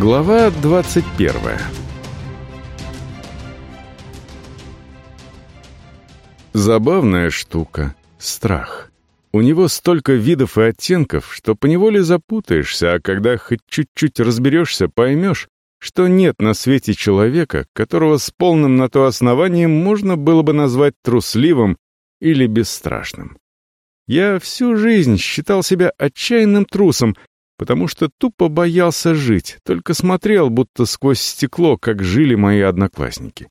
Глава 21 Забавная штука — страх. У него столько видов и оттенков, что поневоле запутаешься, а когда хоть чуть-чуть разберешься, поймешь, что нет на свете человека, которого с полным на то основанием можно было бы назвать трусливым или бесстрашным. Я всю жизнь считал себя отчаянным трусом, потому что тупо боялся жить, только смотрел, будто сквозь стекло, как жили мои одноклассники.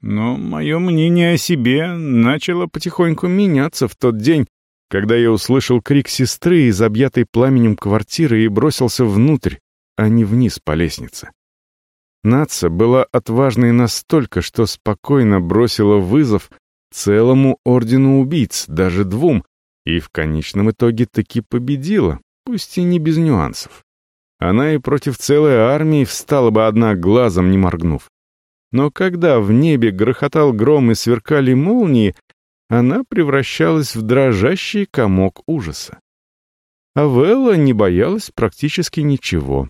Но мое мнение о себе начало потихоньку меняться в тот день, когда я услышал крик сестры из объятой пламенем квартиры и бросился внутрь, а не вниз по лестнице. Наца была отважной настолько, что спокойно бросила вызов целому ордену убийц, даже двум, и в конечном итоге таки победила, пусть и не без нюансов. Она и против целой армии встала бы одна глазом, не моргнув. Но когда в небе грохотал гром и сверкали молнии, она превращалась в дрожащий комок ужаса. А Велла не боялась практически ничего.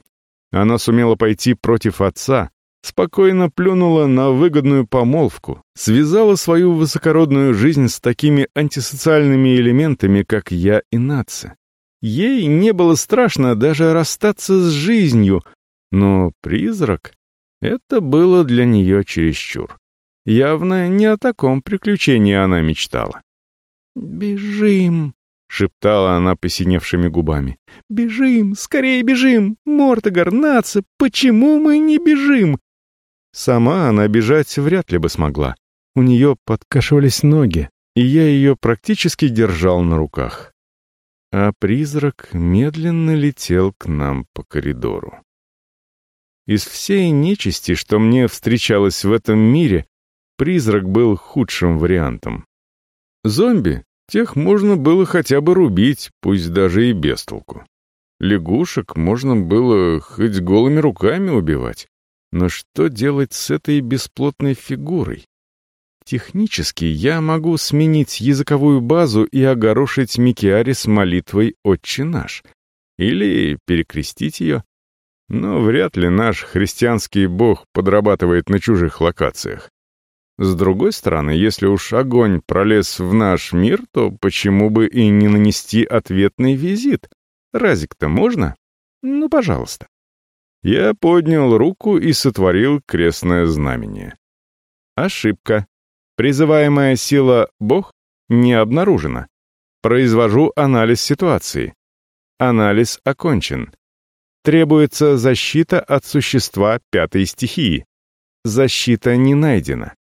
Она сумела пойти против отца, спокойно плюнула на выгодную помолвку, связала свою высокородную жизнь с такими антисоциальными элементами, как я и нация. Ей не было страшно даже расстаться с жизнью, но призрак — это было для нее чересчур. Явно не о таком приключении она мечтала. «Бежим!» — шептала она посиневшими губами. «Бежим! Скорее бежим! Мортогар, Наца, почему мы не бежим?» Сама она бежать вряд ли бы смогла. У нее подкашивались ноги, и я ее практически держал на руках а призрак медленно летел к нам по коридору. Из всей нечисти, что мне встречалось в этом мире, призрак был худшим вариантом. Зомби, тех можно было хотя бы рубить, пусть даже и без толку. Лягушек можно было хоть голыми руками убивать. Но что делать с этой бесплотной фигурой? Технически я могу сменить языковую базу и огорошить Микиари с молитвой «Отче наш» или перекрестить ее. Но вряд ли наш христианский бог подрабатывает на чужих локациях. С другой стороны, если уж огонь пролез в наш мир, то почему бы и не нанести ответный визит? Разик-то можно? Ну, пожалуйста. Я поднял руку и сотворил крестное знамение. Ошибка. Призываемая сила «Бог» не обнаружена. Произвожу анализ ситуации. Анализ окончен. Требуется защита от существа пятой стихии. Защита не найдена.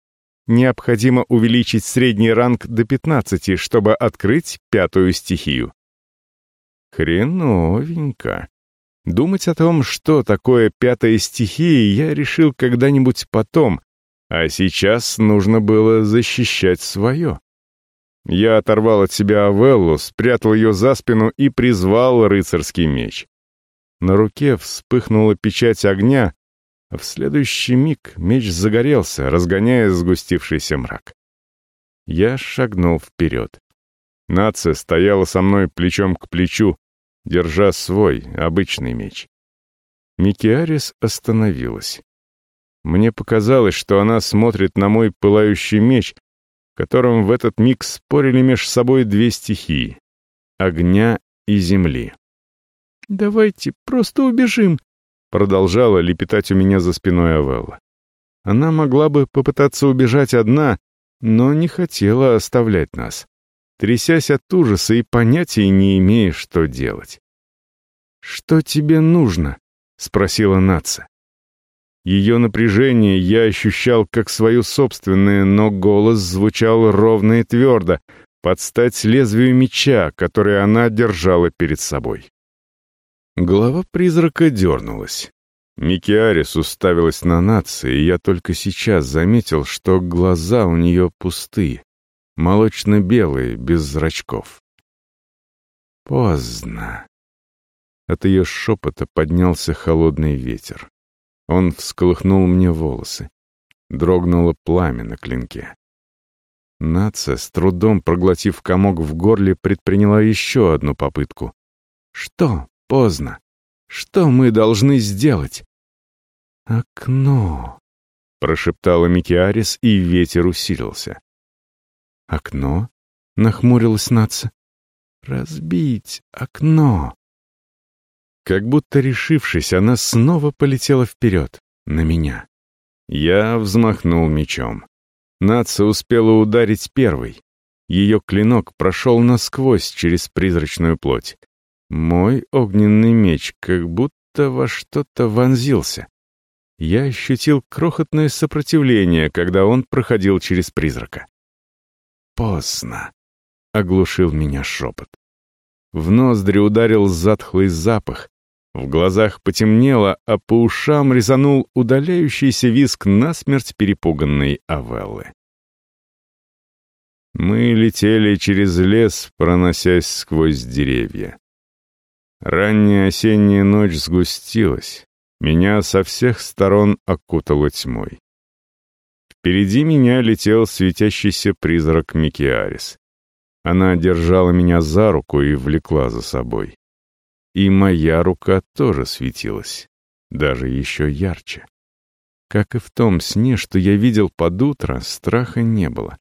Необходимо увеличить средний ранг до 15, чтобы открыть пятую стихию. Хреновенько. Думать о том, что такое пятая стихия, я решил когда-нибудь потом, а сейчас нужно было защищать свое. Я оторвал от себя Авеллу, спрятал ее за спину и призвал рыцарский меч. На руке вспыхнула печать огня, а в следующий миг меч загорелся, разгоняя сгустившийся мрак. Я шагнул вперед. Нация стояла со мной плечом к плечу, держа свой, обычный меч. Микиарис остановилась. Мне показалось, что она смотрит на мой пылающий меч, в котором в этот миг спорили меж собой две стихии — огня и земли. «Давайте просто убежим», — продолжала лепетать у меня за спиной Авелла. Она могла бы попытаться убежать одна, но не хотела оставлять нас, трясясь от ужаса и понятия не имея, что делать. «Что тебе нужно?» — спросила Наца. Ее напряжение я ощущал как свое собственное, но голос звучал ровно и твердо, под стать лезвию меча, который она держала перед собой. Голова призрака дернулась. Микиарис уставилась на нации, и я только сейчас заметил, что глаза у нее пустые, молочно-белые, без зрачков. Поздно. От ее шепота поднялся холодный ветер. Он всколыхнул мне волосы. Дрогнуло пламя на клинке. Наца, с трудом проглотив комок в горле, предприняла еще одну попытку. «Что? Поздно. Что мы должны сделать?» «Окно!» — прошептала Микиарис, и ветер усилился. «Окно?» — нахмурилась Наца. «Разбить окно!» Как будто решившись, она снова полетела вперед, на меня. Я взмахнул мечом. Наца успела ударить первой. Ее клинок прошел насквозь через призрачную плоть. Мой огненный меч как будто во что-то вонзился. Я ощутил крохотное сопротивление, когда он проходил через призрака. «Поздно», — оглушил меня шепот. В ноздри ударил затхлый запах, в глазах потемнело, а по ушам резанул удаляющийся виск насмерть перепуганной Авеллы. Мы летели через лес, проносясь сквозь деревья. Ранняя осенняя ночь сгустилась, меня со всех сторон окутала тьмой. Впереди меня летел светящийся призрак Микиарис. Она держала меня за руку и влекла за собой. И моя рука тоже светилась, даже еще ярче. Как и в том сне, что я видел под утро, страха не было.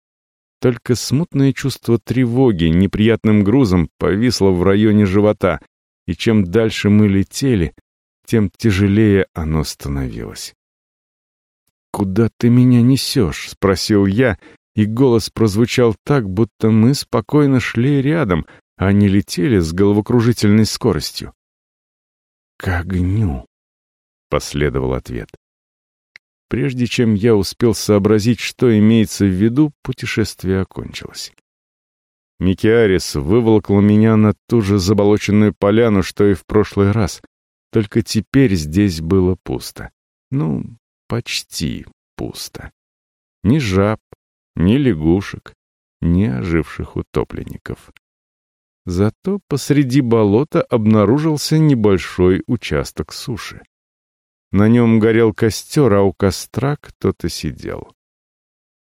Только смутное чувство тревоги неприятным грузом повисло в районе живота, и чем дальше мы летели, тем тяжелее оно становилось. «Куда ты меня несешь?» — спросил я, и голос прозвучал так, будто мы спокойно шли рядом, они летели с головокружительной скоростью. «К огню», — последовал ответ. Прежде чем я успел сообразить, что имеется в виду, путешествие окончилось. Микиарис выволокла меня на ту же заболоченную поляну, что и в прошлый раз. Только теперь здесь было пусто. Ну, почти пусто. Ни жаб, ни лягушек, ни оживших утопленников. Зато посреди болота обнаружился небольшой участок суши. На нем горел костер, а у костра кто-то сидел.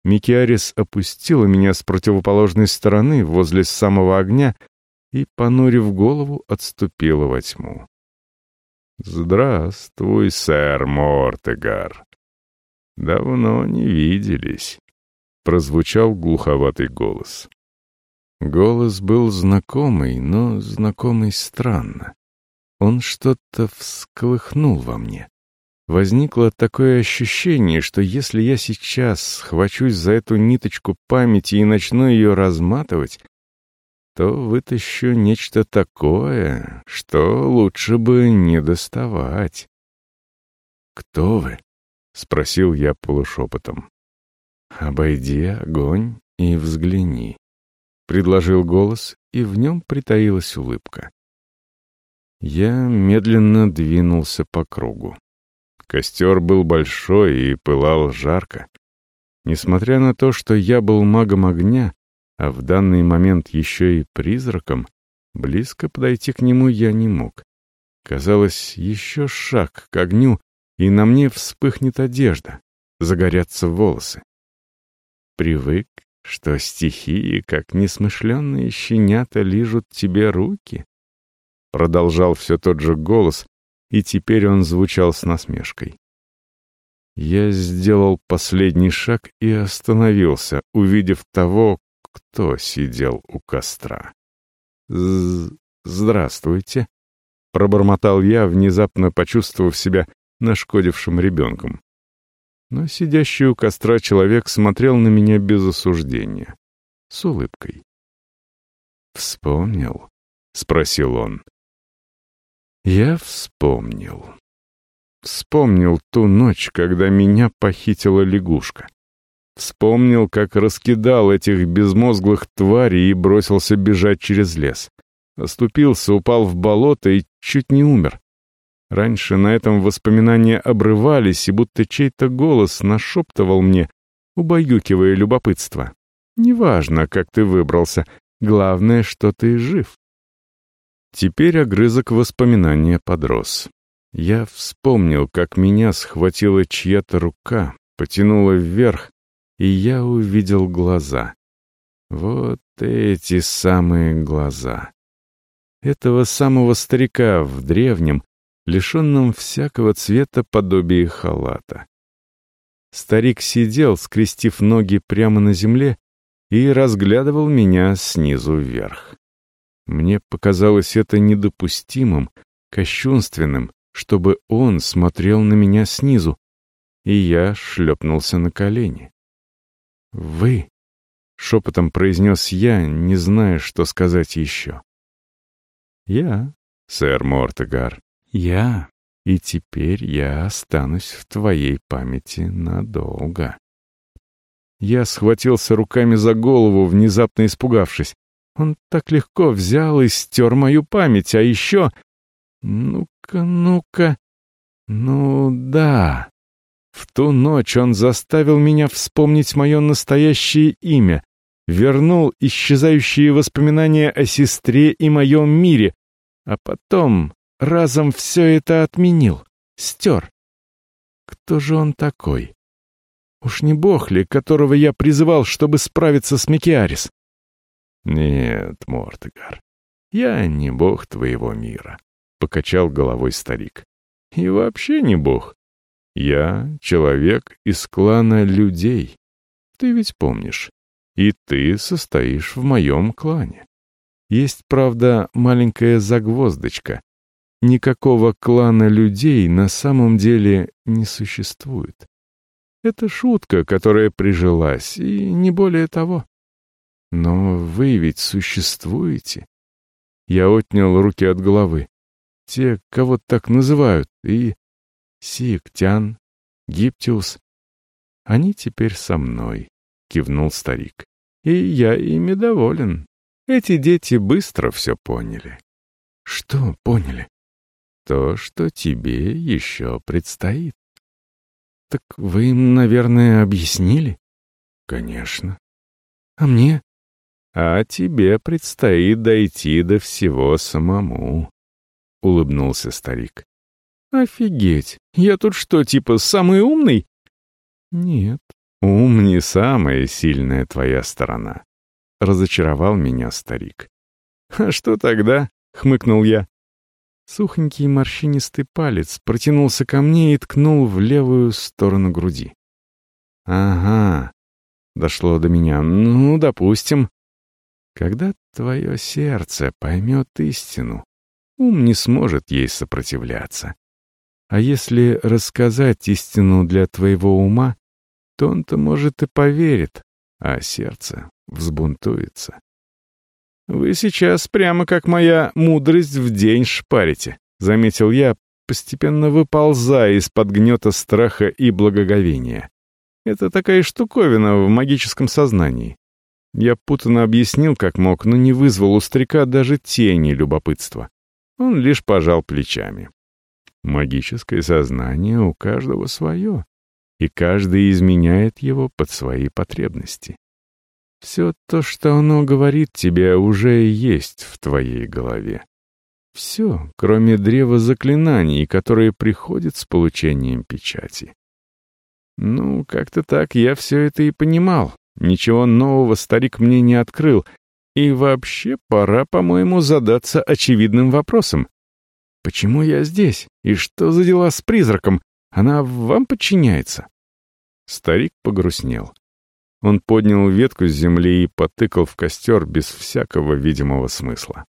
Микиарис опустила меня с противоположной стороны возле самого огня и, понурив голову, отступила во тьму. «Здравствуй, сэр Мортегар. Давно не виделись», — прозвучал глуховатый голос. Голос был знакомый, но знакомый странно. Он что-то всколыхнул во мне. Возникло такое ощущение, что если я сейчас схвачусь за эту ниточку памяти и начну ее разматывать, то вытащу нечто такое, что лучше бы не доставать. «Кто вы?» — спросил я полушепотом. «Обойди огонь и взгляни», — предложил голос, и в нем притаилась улыбка. Я медленно двинулся по кругу. Костер был большой и пылал жарко. Несмотря на то, что я был магом огня, а в данный момент еще и призраком, близко подойти к нему я не мог. Казалось, еще шаг к огню, и на мне вспыхнет одежда, загорятся волосы. Привык что стихии, как несмышленные щенята, лижут тебе руки? Продолжал все тот же голос, и теперь он звучал с насмешкой. Я сделал последний шаг и остановился, увидев того, кто сидел у костра. «Здравствуйте», — пробормотал я, внезапно почувствовав себя нашкодившим ребенком но сидящий у костра человек смотрел на меня без осуждения, с улыбкой. «Вспомнил?» — спросил он. Я вспомнил. Вспомнил ту ночь, когда меня похитила лягушка. Вспомнил, как раскидал этих безмозглых тварей и бросился бежать через лес. Оступился, упал в болото и чуть не умер. Раньше на этом воспоминания обрывались, и будто чей-то голос нашептывал мне, убаюкивая любопытство. «Неважно, как ты выбрался, главное, что ты жив». Теперь огрызок воспоминания подрос. Я вспомнил, как меня схватила чья-то рука, потянула вверх, и я увидел глаза. Вот эти самые глаза. Этого самого старика в древнем, лишенном всякого цвета подобия халата. Старик сидел, скрестив ноги прямо на земле, и разглядывал меня снизу вверх. Мне показалось это недопустимым, кощунственным, чтобы он смотрел на меня снизу, и я шлепнулся на колени. «Вы», — шепотом произнес я, не зная, что сказать еще. «Я, сэр Мортегар, я, и теперь я останусь в твоей памяти надолго». Я схватился руками за голову, внезапно испугавшись. Он так легко взял и стер мою память, а еще... Ну-ка, ну-ка... Ну да... В ту ночь он заставил меня вспомнить мое настоящее имя, вернул исчезающие воспоминания о сестре и моем мире, а потом разом все это отменил, стер. Кто же он такой? Уж не бог ли, которого я призывал, чтобы справиться с Микиарис? Нет, Мортегар, я не бог твоего мира, — покачал головой старик. И вообще не бог. Я человек из клана людей. Ты ведь помнишь. И ты состоишь в моем клане. Есть, правда, маленькая загвоздочка. Никакого клана людей на самом деле не существует. Это шутка, которая прижилась, и не более того. Но вы ведь существуете. Я отнял руки от головы. Те, кого так называют, и Сиктян, Гиптиус. Они теперь со мной, кивнул старик. И я ими доволен. Эти дети быстро все поняли. Что поняли? То, что тебе еще предстоит. Так вы им, наверное, объяснили? Конечно. А мне? А тебе предстоит дойти до всего самому, улыбнулся старик. «Офигеть! Я тут что, типа, самый умный?» «Нет, ум не самая сильная твоя сторона», — разочаровал меня старик. «А что тогда?» — хмыкнул я. Сухонький морщинистый палец протянулся ко мне и ткнул в левую сторону груди. «Ага», — дошло до меня, — «ну, допустим». Когда твое сердце поймет истину, ум не сможет ей сопротивляться. А если рассказать истину для твоего ума, то он-то, может, и поверит, а сердце взбунтуется. «Вы сейчас прямо как моя мудрость в день шпарите», — заметил я, постепенно выползая из-под гнета страха и благоговения. Это такая штуковина в магическом сознании. Я путанно объяснил, как мог, но не вызвал у старика даже тени любопытства. Он лишь пожал плечами. Магическое сознание у каждого свое, и каждый изменяет его под свои потребности. Все то, что оно говорит тебе, уже есть в твоей голове. Все, кроме древа заклинаний, которые приходят с получением печати. Ну, как-то так я все это и понимал. Ничего нового старик мне не открыл. И вообще пора, по-моему, задаться очевидным вопросом. Почему я здесь? И что за дела с призраком? Она вам подчиняется?» Старик погрустнел. Он поднял ветку с земли и потыкал в костер без всякого видимого смысла.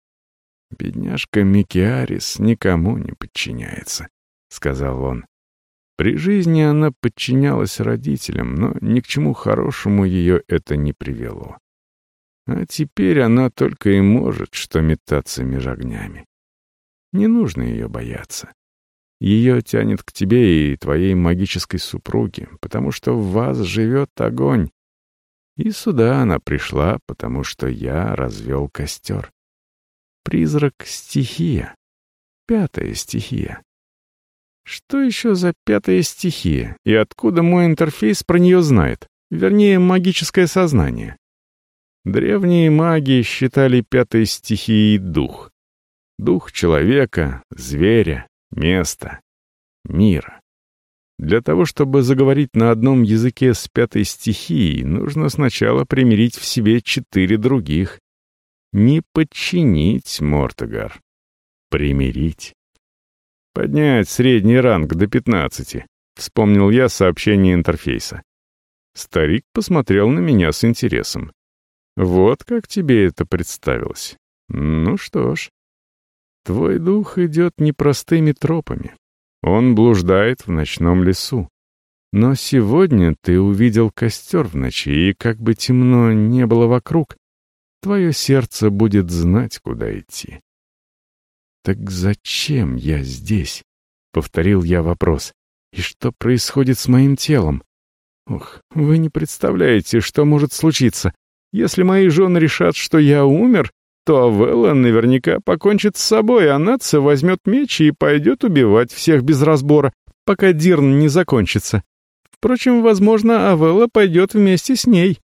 «Бедняжка Микиарис никому не подчиняется», — сказал он. При жизни она подчинялась родителям, но ни к чему хорошему ее это не привело. А теперь она только и может что метаться меж огнями. Не нужно ее бояться. Ее тянет к тебе и твоей магической супруге, потому что в вас живет огонь. И сюда она пришла, потому что я развел костер. Призрак — стихия. Пятая стихия. Что еще за пятая стихия? И откуда мой интерфейс про нее знает? Вернее, магическое сознание. Древние маги считали пятой стихией дух. Дух человека, зверя, места, мира. Для того, чтобы заговорить на одном языке с пятой стихией, нужно сначала примирить в себе четыре других. Не подчинить Мортогар. Примирить. Поднять средний ранг до 15. Вспомнил я сообщение интерфейса. Старик посмотрел на меня с интересом. Вот как тебе это представилось. Ну что ж. Твой дух идет непростыми тропами. Он блуждает в ночном лесу. Но сегодня ты увидел костер в ночи, и как бы темно не было вокруг, твое сердце будет знать, куда идти. «Так зачем я здесь?» — повторил я вопрос. «И что происходит с моим телом?» «Ух, вы не представляете, что может случиться. Если мои жены решат, что я умер, то Авелла наверняка покончит с собой, а нация возьмет меч и пойдет убивать всех без разбора, пока Дирн не закончится. Впрочем, возможно, Авелла пойдет вместе с ней.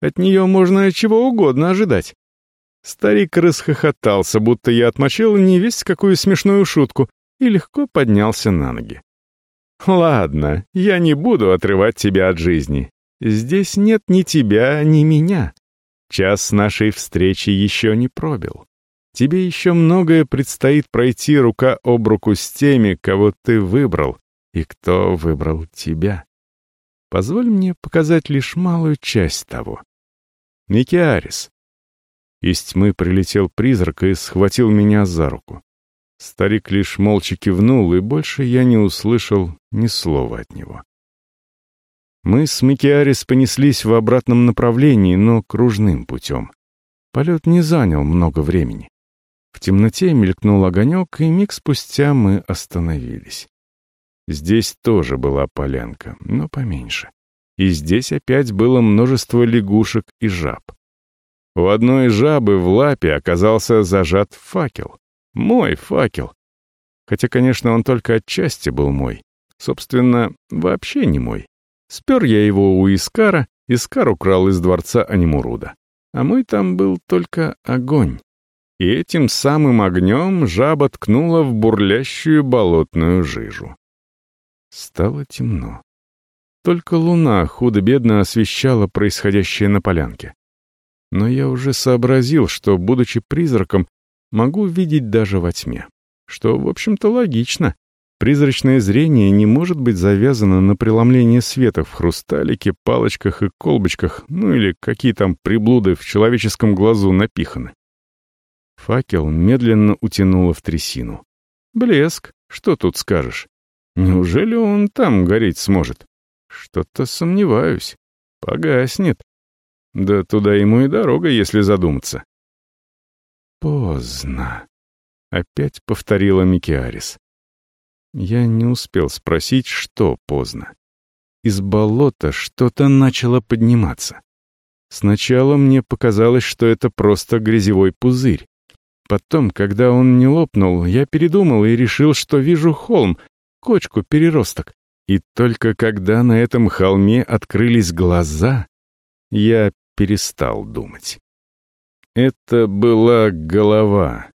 От нее можно чего угодно ожидать. Старик расхохотался, будто я отмочил не весь какую смешную шутку, и легко поднялся на ноги. «Ладно, я не буду отрывать тебя от жизни. Здесь нет ни тебя, ни меня. Час нашей встречи еще не пробил. Тебе еще многое предстоит пройти рука об руку с теми, кого ты выбрал, и кто выбрал тебя. Позволь мне показать лишь малую часть того. Микиарис, из тьмы прилетел призрак и схватил меня за руку. Старик лишь молча кивнул, и больше я не услышал ни слова от него. Мы с Микиарис понеслись в обратном направлении, но кружным путем. Полет не занял много времени. В темноте мелькнул огонек, и миг спустя мы остановились. Здесь тоже была полянка, но поменьше. И здесь опять было множество лягушек и жаб. У одной жабы в лапе оказался зажат факел. Мой факел. Хотя, конечно, он только отчасти был мой. Собственно, вообще не мой. Спер я его у Искара, Искар украл из дворца Анимуруда. А мой там был только огонь. И этим самым огнем жаба ткнула в бурлящую болотную жижу. Стало темно. Только луна худо-бедно освещала происходящее на полянке. Но я уже сообразил, что, будучи призраком, могу видеть даже во тьме. Что, в общем-то, логично. Призрачное зрение не может быть завязано на преломление света в хрусталике, палочках и колбочках, ну или какие там приблуды в человеческом глазу напиханы. Факел медленно утянуло в трясину. Блеск, что тут скажешь? Неужели он там гореть сможет? Что-то сомневаюсь. Погаснет. Да туда ему и дорога, если задуматься. «Поздно», — опять повторила Микиарис. Я не успел спросить, что поздно. Из болота что-то начало подниматься. Сначала мне показалось, что это просто грязевой пузырь. Потом, когда он не лопнул, я передумал и решил, что вижу холм, кочку переросток. И только когда на этом холме открылись глаза, я перестал думать. Это была голова.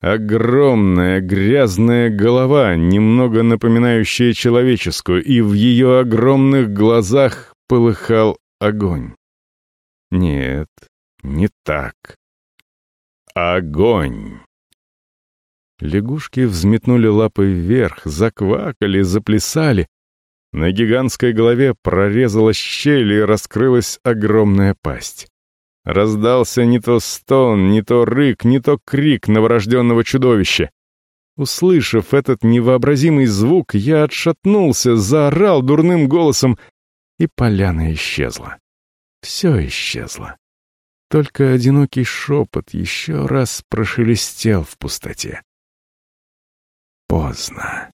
Огромная грязная голова, немного напоминающая человеческую, и в ее огромных глазах полыхал огонь. Нет, не так. Огонь. Лягушки взметнули лапы вверх, заквакали, заплясали, на гигантской голове прорезалась щель и раскрылась огромная пасть. Раздался не то стон, не то рык, не то крик новорожденного чудовища. Услышав этот невообразимый звук, я отшатнулся, заорал дурным голосом, и поляна исчезла. Все исчезло. Только одинокий шепот еще раз прошелестел в пустоте. Поздно.